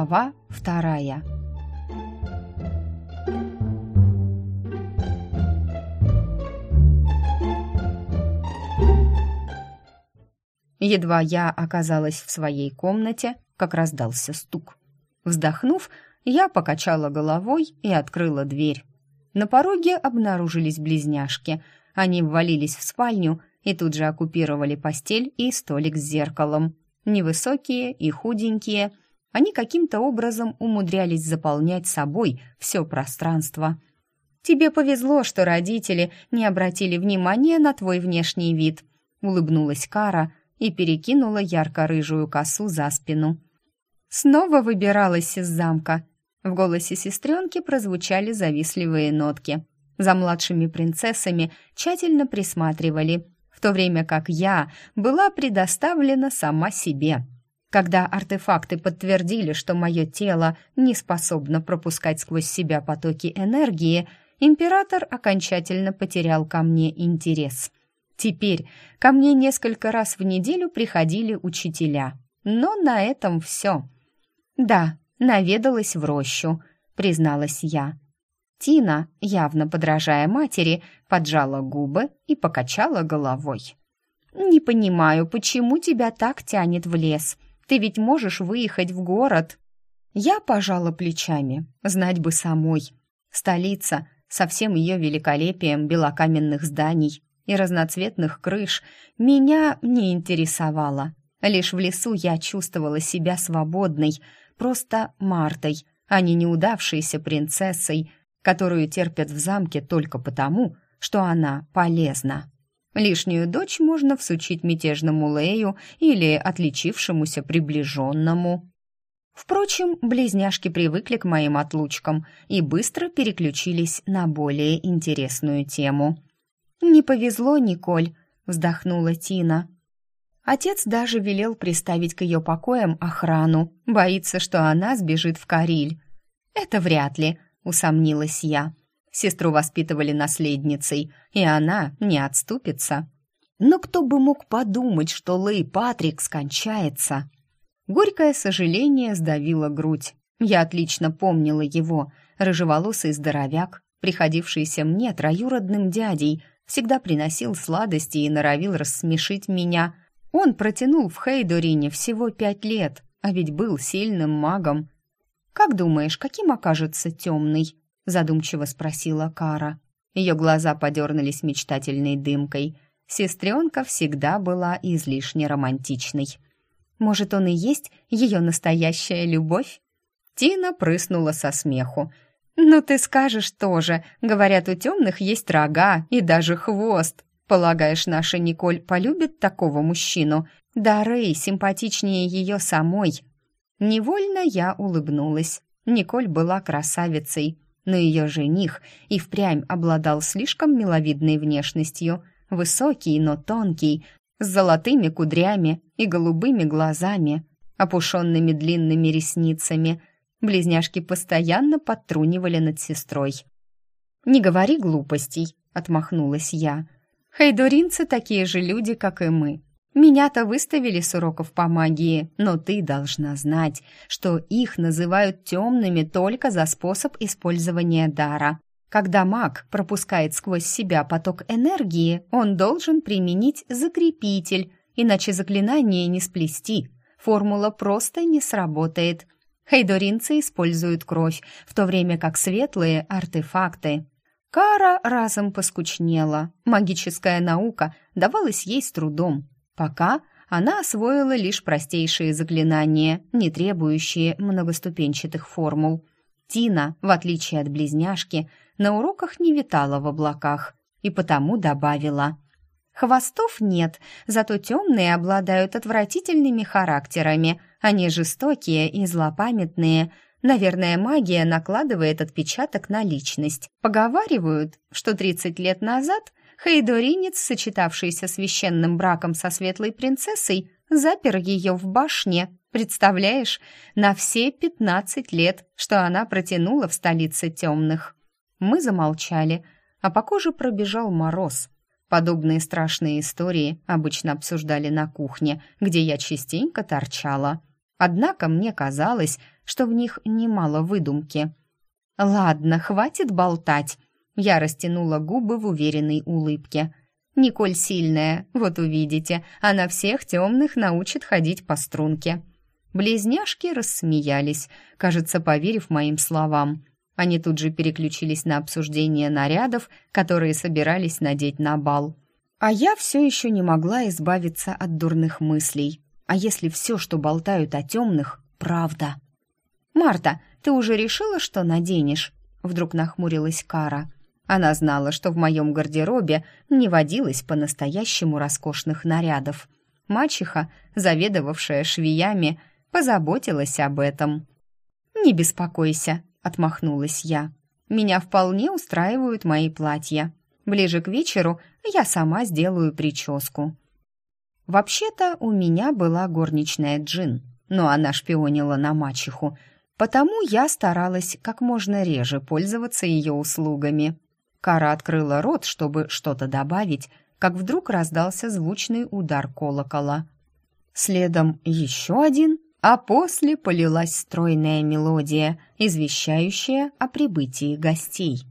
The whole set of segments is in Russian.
Глава вторая. Едва я оказалась в своей комнате, как раздался стук. Вздохнув, я покачала головой и открыла дверь. На пороге обнаружились близняшки. Они ввалились в спальню и тут же оккупировали постель и столик с зеркалом. Невысокие и худенькие, они каким-то образом умудрялись заполнять собой все пространство. «Тебе повезло, что родители не обратили внимания на твой внешний вид», улыбнулась Кара и перекинула ярко-рыжую косу за спину. «Снова выбиралась из замка». В голосе сестренки прозвучали завистливые нотки. За младшими принцессами тщательно присматривали, в то время как я была предоставлена сама себе. Когда артефакты подтвердили, что мое тело не способно пропускать сквозь себя потоки энергии, император окончательно потерял ко мне интерес. Теперь ко мне несколько раз в неделю приходили учителя. Но на этом все. «Да, наведалась в рощу», — призналась я. Тина, явно подражая матери, поджала губы и покачала головой. «Не понимаю, почему тебя так тянет в лес? Ты ведь можешь выехать в город». Я пожала плечами, знать бы самой. Столица со всем ее великолепием белокаменных зданий и разноцветных крыш меня не интересовала. Лишь в лесу я чувствовала себя свободной, просто Мартой, а не неудавшейся принцессой, которую терпят в замке только потому, что она полезна. Лишнюю дочь можно всучить мятежному Лею или отличившемуся приближенному. Впрочем, близняшки привыкли к моим отлучкам и быстро переключились на более интересную тему. «Не повезло, Николь», — вздохнула Тина. Отец даже велел приставить к ее покоям охрану, боится, что она сбежит в Кариль. «Это вряд ли», — усомнилась я. Сестру воспитывали наследницей, и она не отступится. Но кто бы мог подумать, что Лэй Патрик скончается? Горькое сожаление сдавило грудь. Я отлично помнила его, рыжеволосый здоровяк, приходившийся мне троюродным дядей, всегда приносил сладости и норовил рассмешить меня. Он протянул в Хейдорине всего пять лет, а ведь был сильным магом. «Как думаешь, каким окажется темный?» — задумчиво спросила Кара. Ее глаза подернулись мечтательной дымкой. Сестренка всегда была излишне романтичной. «Может, он и есть ее настоящая любовь?» Тина прыснула со смеху. «Ну ты скажешь тоже. Говорят, у темных есть рога и даже хвост. Полагаешь, наша Николь полюбит такого мужчину? Да Рэй симпатичнее ее самой». Невольно я улыбнулась. Николь была красавицей, но ее жених и впрямь обладал слишком миловидной внешностью, высокий, но тонкий, с золотыми кудрями и голубыми глазами, опушенными длинными ресницами. Близняшки постоянно подтрунивали над сестрой. «Не говори глупостей», — отмахнулась я. «Хайдуринцы такие же люди, как и мы. Меня-то выставили с уроков по магии, но ты должна знать, что их называют темными только за способ использования дара. Когда маг пропускает сквозь себя поток энергии, он должен применить закрепитель, иначе заклинание не сплести. Формула просто не сработает. Хейдоринцы используют кровь, в то время как светлые — артефакты. Кара разом поскучнела. Магическая наука давалась ей с трудом. Пока она освоила лишь простейшие заклинания, не требующие многоступенчатых формул. Тина, в отличие от близняшки, на уроках не витала в облаках и потому добавила «Хвостов нет, зато темные обладают отвратительными характерами, они жестокие и злопамятные, Наверное, магия накладывает отпечаток на личность. Поговаривают, что 30 лет назад Хейдоринец, сочетавшийся священным браком со светлой принцессой, запер ее в башне. Представляешь, на все пятнадцать лет, что она протянула в столице темных. Мы замолчали, а по коже пробежал мороз. Подобные страшные истории обычно обсуждали на кухне, где я частенько торчала. Однако мне казалось, что в них немало выдумки. «Ладно, хватит болтать», — я растянула губы в уверенной улыбке. «Николь сильная, вот увидите, она всех темных научит ходить по струнке». Близняшки рассмеялись, кажется, поверив моим словам. Они тут же переключились на обсуждение нарядов, которые собирались надеть на бал. А я все еще не могла избавиться от дурных мыслей. А если все, что болтают о темных, правда? «Марта, ты уже решила, что наденешь?» Вдруг нахмурилась Кара. Она знала, что в моем гардеробе не водилось по-настоящему роскошных нарядов. Мачеха, заведовавшая швеями, позаботилась об этом. «Не беспокойся», — отмахнулась я. «Меня вполне устраивают мои платья. Ближе к вечеру я сама сделаю прическу». Вообще-то у меня была горничная Джин, но она шпионила на мачеху, потому я старалась как можно реже пользоваться ее услугами. Кара открыла рот, чтобы что-то добавить, как вдруг раздался звучный удар колокола. Следом еще один — а после полилась стройная мелодия, извещающая о прибытии гостей.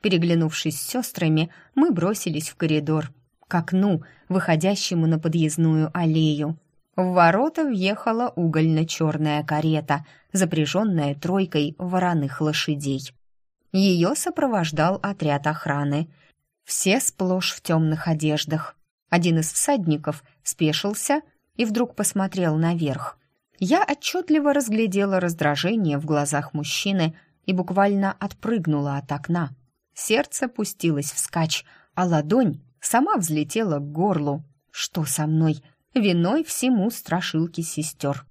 Переглянувшись с сестрами, мы бросились в коридор, к окну, выходящему на подъездную аллею. В ворота въехала угольно-черная карета, запряженная тройкой вороных лошадей. Ее сопровождал отряд охраны. Все сплошь в темных одеждах. Один из всадников спешился и вдруг посмотрел наверх. Я отчетливо разглядела раздражение в глазах мужчины и буквально отпрыгнула от окна. Сердце пустилось вскачь, а ладонь сама взлетела к горлу. Что со мной? Виной всему страшилки сестер.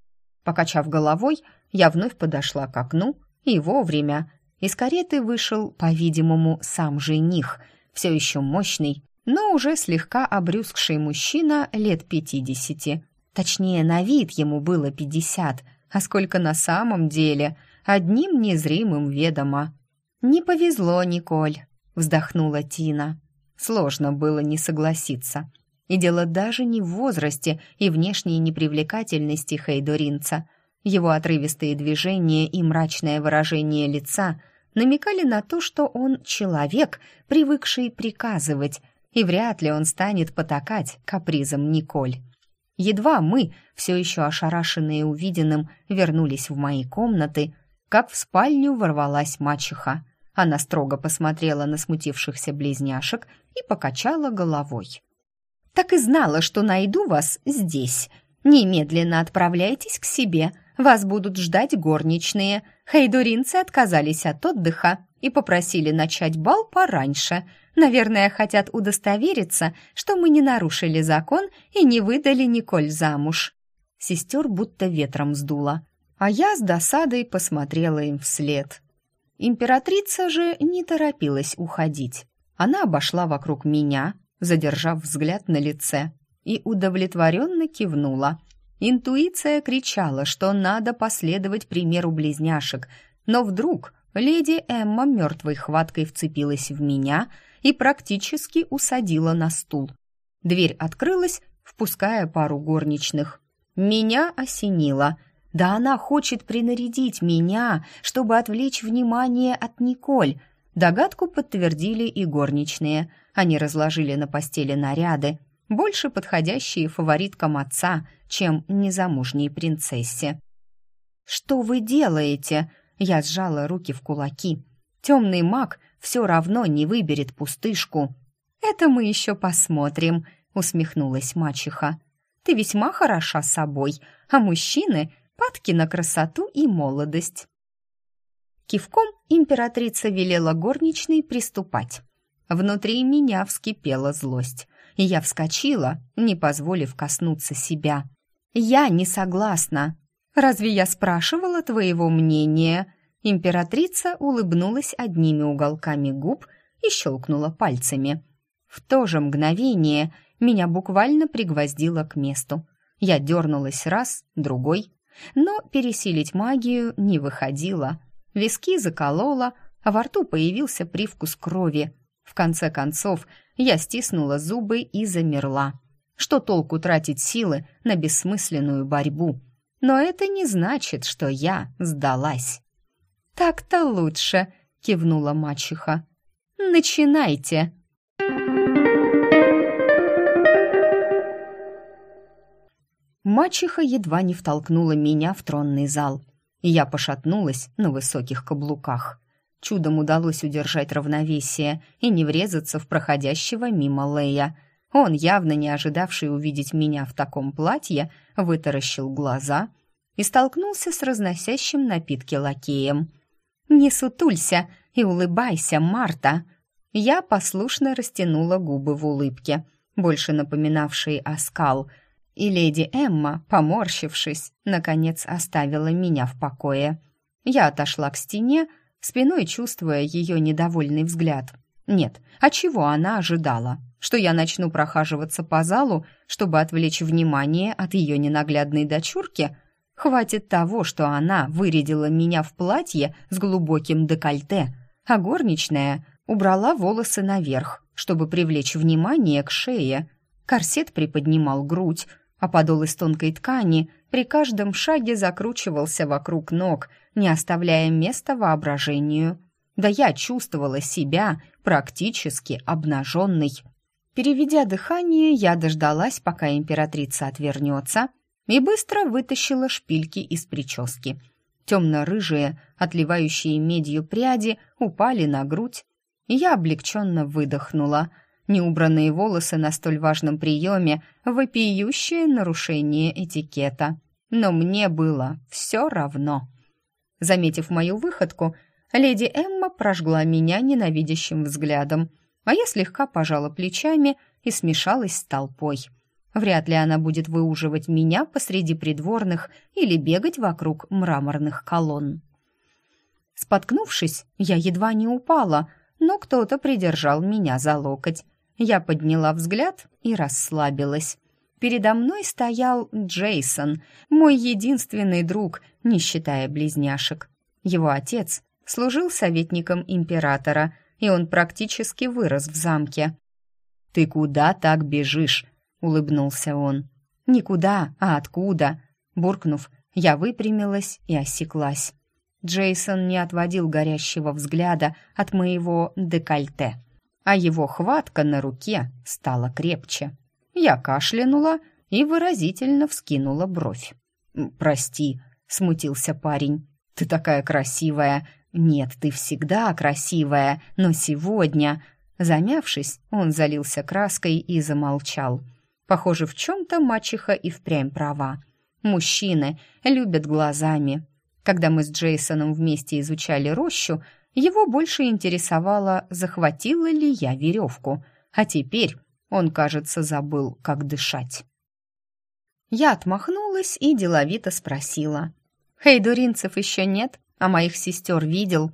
Покачав головой, я вновь подошла к окну и вовремя. Из кареты вышел, по-видимому, сам жених, все еще мощный, но уже слегка обрюзгший мужчина лет пятидесяти. Точнее, на вид ему было пятьдесят, а сколько на самом деле, одним незримым ведомо. «Не повезло, Николь», — вздохнула Тина. Сложно было не согласиться. И дело даже не в возрасте и внешней непривлекательности Хейдоринца. Его отрывистые движения и мрачное выражение лица намекали на то, что он человек, привыкший приказывать, и вряд ли он станет потакать капризом Николь. Едва мы, все еще ошарашенные увиденным, вернулись в мои комнаты, как в спальню ворвалась мачеха. Она строго посмотрела на смутившихся близняшек и покачала головой. «Так и знала, что найду вас здесь. Немедленно отправляйтесь к себе. Вас будут ждать горничные. Хайдуринцы отказались от отдыха и попросили начать бал пораньше. Наверное, хотят удостовериться, что мы не нарушили закон и не выдали Николь замуж. Сестер будто ветром сдуло, а я с досадой посмотрела им вслед. Императрица же не торопилась уходить. Она обошла вокруг меня, задержав взгляд на лице, и удовлетворенно кивнула. Интуиция кричала, что надо последовать примеру близняшек, но вдруг леди Эмма мертвой хваткой вцепилась в меня и практически усадила на стул. Дверь открылась, впуская пару горничных. Меня осенило. Да она хочет принарядить меня, чтобы отвлечь внимание от Николь. Догадку подтвердили и горничные. Они разложили на постели наряды, больше подходящие фавориткам отца, чем незамужней принцессе. «Что вы делаете?» Я сжала руки в кулаки. Темный маг все равно не выберет пустышку. «Это мы еще посмотрим», — усмехнулась мачеха. «Ты весьма хороша собой, а мужчины — падки на красоту и молодость». Кивком императрица велела горничной приступать. Внутри меня вскипела злость, и я вскочила, не позволив коснуться себя. «Я не согласна», «Разве я спрашивала твоего мнения?» Императрица улыбнулась одними уголками губ и щелкнула пальцами. В то же мгновение меня буквально пригвоздило к месту. Я дернулась раз, другой, но пересилить магию не выходило. Виски заколола, а во рту появился привкус крови. В конце концов, я стиснула зубы и замерла. Что толку тратить силы на бессмысленную борьбу? но это не значит, что я сдалась. «Так-то лучше», — кивнула мачеха. «Начинайте!» Мачеха едва не втолкнула меня в тронный зал, я пошатнулась на высоких каблуках. Чудом удалось удержать равновесие и не врезаться в проходящего мимо Лея. Он, явно не ожидавший увидеть меня в таком платье, вытаращил глаза и столкнулся с разносящим напитки лакеем. «Не сутулься и улыбайся, Марта!» Я послушно растянула губы в улыбке, больше напоминавшей оскал — и леди Эмма, поморщившись, наконец оставила меня в покое. Я отошла к стене, спиной чувствуя ее недовольный взгляд. Нет, а чего она ожидала? Что я начну прохаживаться по залу, чтобы отвлечь внимание от ее ненаглядной дочурки? Хватит того, что она вырядила меня в платье с глубоким декольте, а горничная убрала волосы наверх, чтобы привлечь внимание к шее. Корсет приподнимал грудь, а подол из тонкой ткани при каждом шаге закручивался вокруг ног, не оставляя места воображению. Да я чувствовала себя практически обнаженной. Переведя дыхание, я дождалась, пока императрица отвернется, и быстро вытащила шпильки из прически. Темно-рыжие, отливающие медью пряди, упали на грудь, и я облегченно выдохнула — Неубранные волосы на столь важном приеме — вопиющее нарушение этикета. Но мне было все равно. Заметив мою выходку, леди Эмма прожгла меня ненавидящим взглядом, а я слегка пожала плечами и смешалась с толпой. Вряд ли она будет выуживать меня посреди придворных или бегать вокруг мраморных колонн. Споткнувшись, я едва не упала, но кто-то придержал меня за локоть. Я подняла взгляд и расслабилась. Передо мной стоял Джейсон, мой единственный друг, не считая близняшек. Его отец служил советником императора, и он практически вырос в замке. «Ты куда так бежишь?» — улыбнулся он. «Никуда, а откуда?» Буркнув, я выпрямилась и осеклась. Джейсон не отводил горящего взгляда от моего декольте а его хватка на руке стала крепче. Я кашлянула и выразительно вскинула бровь. «Прости», — смутился парень, — «ты такая красивая». «Нет, ты всегда красивая, но сегодня...» Замявшись, он залился краской и замолчал. Похоже, в чем-то мачеха и впрямь права. Мужчины любят глазами. Когда мы с Джейсоном вместе изучали рощу, его больше интересовало, захватила ли я веревку, а теперь он, кажется, забыл, как дышать. Я отмахнулась и деловито спросила. «Хейдуринцев еще нет, а моих сестер видел».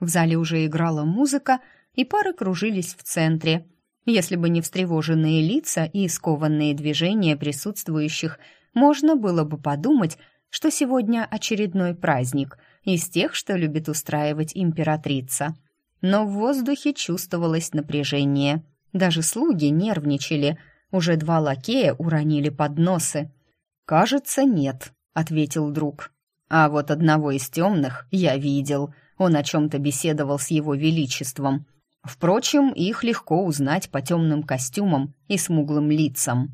В зале уже играла музыка, и пары кружились в центре. Если бы не встревоженные лица и скованные движения присутствующих, можно было бы подумать, что сегодня очередной праздник — из тех, что любит устраивать императрица. Но в воздухе чувствовалось напряжение. Даже слуги нервничали. Уже два лакея уронили подносы. «Кажется, нет», — ответил друг. «А вот одного из темных я видел. Он о чем-то беседовал с его величеством. Впрочем, их легко узнать по темным костюмам и смуглым лицам».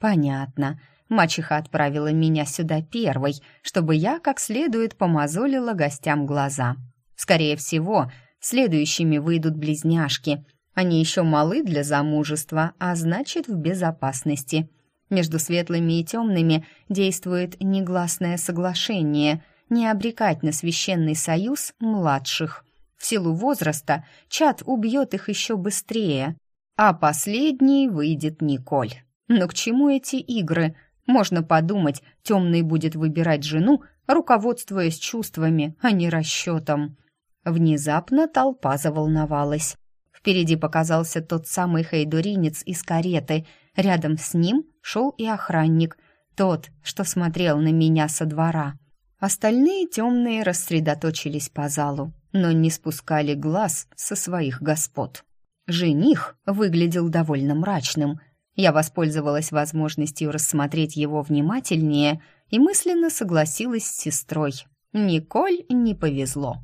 «Понятно. Мачеха отправила меня сюда первой, чтобы я как следует помазолила гостям глаза. Скорее всего, следующими выйдут близняшки. Они еще малы для замужества, а значит, в безопасности. Между светлыми и темными действует негласное соглашение не обрекать на священный союз младших. В силу возраста чат убьет их еще быстрее, а последний выйдет Николь. Но к чему эти игры? Можно подумать, темный будет выбирать жену, руководствуясь чувствами, а не расчетом. Внезапно толпа заволновалась. Впереди показался тот самый хейдуринец из кареты. Рядом с ним шел и охранник, тот, что смотрел на меня со двора. Остальные темные рассредоточились по залу, но не спускали глаз со своих господ. Жених выглядел довольно мрачным – Я воспользовалась возможностью рассмотреть его внимательнее и мысленно согласилась с сестрой. Николь не повезло.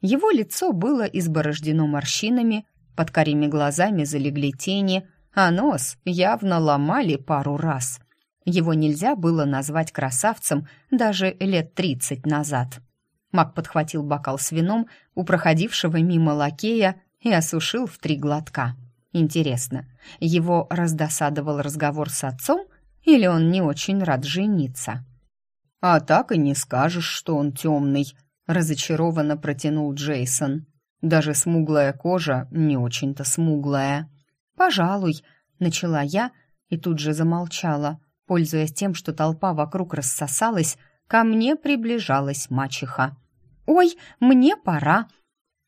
Его лицо было изборождено морщинами, под карими глазами залегли тени, а нос явно ломали пару раз. Его нельзя было назвать красавцем даже лет тридцать назад. Мак подхватил бокал с вином у проходившего мимо лакея и осушил в три глотка. Интересно, его раздосадовал разговор с отцом или он не очень рад жениться? «А так и не скажешь, что он темный», — разочарованно протянул Джейсон. «Даже смуглая кожа не очень-то смуглая». «Пожалуй», — начала я и тут же замолчала, пользуясь тем, что толпа вокруг рассосалась, ко мне приближалась мачеха. «Ой, мне пора!»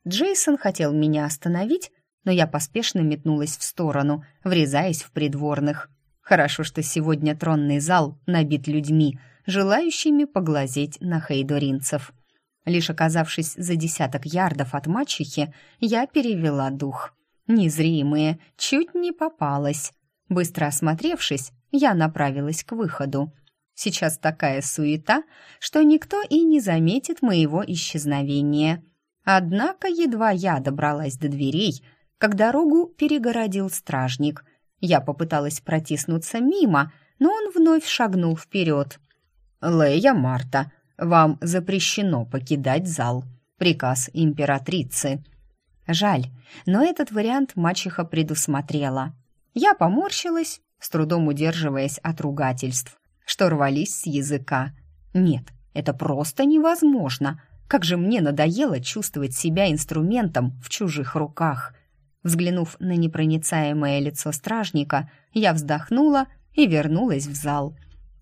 Джейсон хотел меня остановить, но я поспешно метнулась в сторону, врезаясь в придворных. Хорошо, что сегодня тронный зал набит людьми, желающими поглазеть на хейдоринцев. Лишь оказавшись за десяток ярдов от мачехи, я перевела дух. Незримые, чуть не попалась. Быстро осмотревшись, я направилась к выходу. Сейчас такая суета, что никто и не заметит моего исчезновения. Однако едва я добралась до дверей, как дорогу перегородил стражник. Я попыталась протиснуться мимо, но он вновь шагнул вперед. «Лея Марта, вам запрещено покидать зал. Приказ императрицы». Жаль, но этот вариант мачеха предусмотрела. Я поморщилась, с трудом удерживаясь от ругательств, что рвались с языка. Нет, это просто невозможно. Как же мне надоело чувствовать себя инструментом в чужих руках. Взглянув на непроницаемое лицо стражника, я вздохнула и вернулась в зал.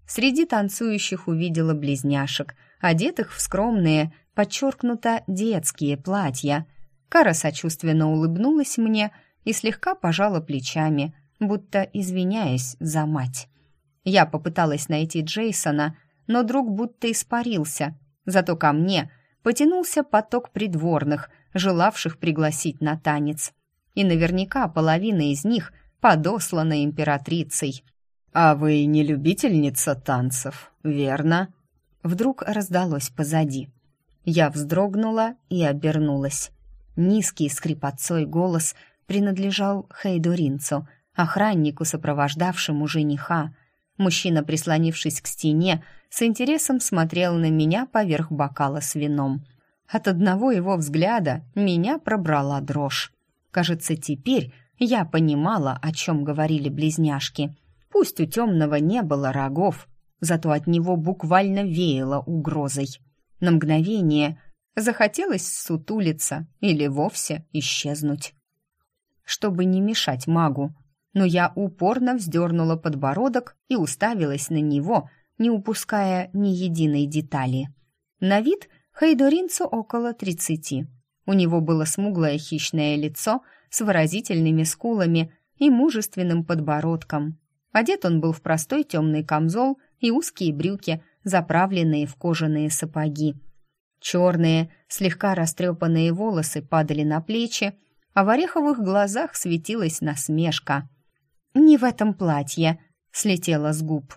Среди танцующих увидела близняшек, одетых в скромные, подчеркнуто детские платья. Кара сочувственно улыбнулась мне и слегка пожала плечами, будто извиняясь за мать. Я попыталась найти Джейсона, но друг будто испарился, зато ко мне потянулся поток придворных, желавших пригласить на танец и наверняка половина из них подослана императрицей. «А вы не любительница танцев, верно?» Вдруг раздалось позади. Я вздрогнула и обернулась. Низкий скрипотцой голос принадлежал Хейдуринцу, охраннику, сопровождавшему жениха. Мужчина, прислонившись к стене, с интересом смотрел на меня поверх бокала с вином. От одного его взгляда меня пробрала дрожь. Кажется, теперь я понимала, о чем говорили близняшки. Пусть у темного не было рогов, зато от него буквально веяло угрозой. На мгновение захотелось сутулиться или вовсе исчезнуть. Чтобы не мешать магу, но я упорно вздернула подбородок и уставилась на него, не упуская ни единой детали. На вид Хайдоринцу около тридцати. У него было смуглое хищное лицо с выразительными скулами и мужественным подбородком. Одет он был в простой темный камзол и узкие брюки, заправленные в кожаные сапоги. Черные, слегка растрепанные волосы падали на плечи, а в ореховых глазах светилась насмешка. «Не в этом платье», — слетела с губ.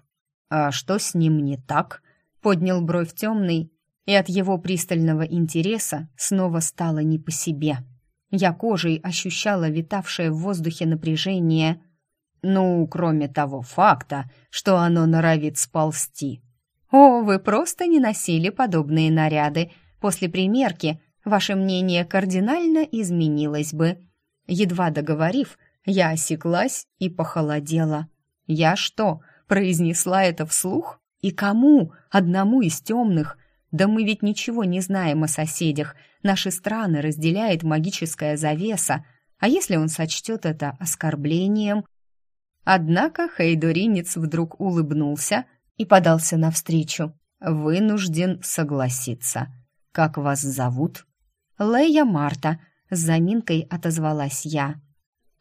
«А что с ним не так?» — поднял бровь темный и от его пристального интереса снова стало не по себе. Я кожей ощущала витавшее в воздухе напряжение, ну, кроме того факта, что оно норовит сползти. «О, вы просто не носили подобные наряды. После примерки ваше мнение кардинально изменилось бы». Едва договорив, я осеклась и похолодела. «Я что, произнесла это вслух? И кому? Одному из темных?» Да мы ведь ничего не знаем о соседях. Наши страны разделяет магическая завеса. А если он сочтет это оскорблением? Однако Хейдоринец вдруг улыбнулся и подался навстречу. Вынужден согласиться. Как вас зовут? Лея Марта. С заминкой отозвалась я.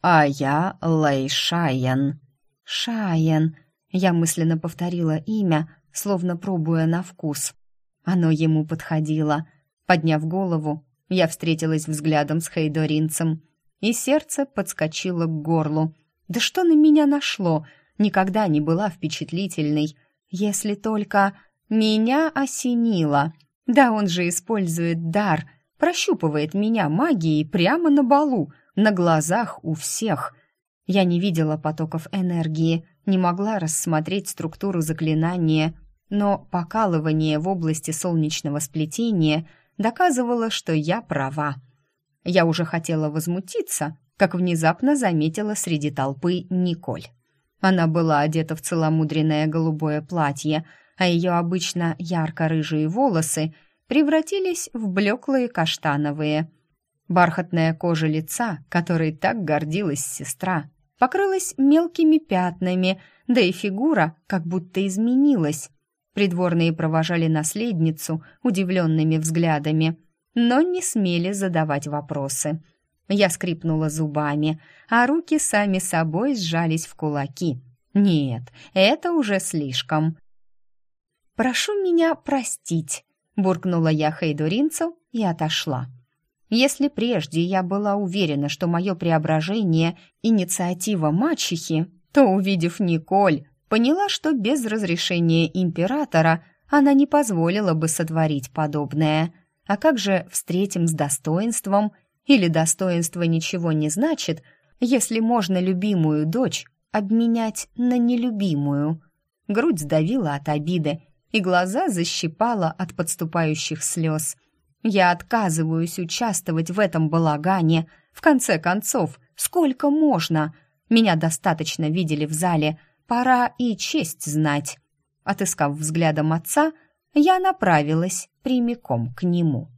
А я Лей Шайен. Шайен. Я мысленно повторила имя, словно пробуя на вкус. Оно ему подходило. Подняв голову, я встретилась взглядом с Хейдоринцем, и сердце подскочило к горлу. «Да что на меня нашло? никогда не была впечатлительной, если только меня осенило. Да он же использует дар, прощупывает меня магией прямо на балу, на глазах у всех. Я не видела потоков энергии, не могла рассмотреть структуру заклинания, но покалывание в области солнечного сплетения доказывало, что я права. Я уже хотела возмутиться, как внезапно заметила среди толпы Николь. Она была одета в целомудренное голубое платье, а ее обычно ярко-рыжие волосы превратились в блеклые каштановые. Бархатная кожа лица, которой так гордилась сестра, покрылась мелкими пятнами, да и фигура как будто изменилась. Придворные провожали наследницу удивленными взглядами, но не смели задавать вопросы. Я скрипнула зубами, а руки сами собой сжались в кулаки. Нет, это уже слишком. «Прошу меня простить», — буркнула я Хейдуринцу и отошла. Если прежде я была уверена, что мое преображение — инициатива мачехи, то, увидев Николь, поняла, что без разрешения императора она не позволила бы сотворить подобное. А как же встретим с достоинством? Или достоинство ничего не значит, если можно любимую дочь обменять на нелюбимую? Грудь сдавила от обиды, и глаза защипала от подступающих слез — я отказываюсь участвовать в этом балагане. В конце концов, сколько можно? Меня достаточно видели в зале. Пора и честь знать. Отыскав взглядом отца, я направилась прямиком к нему.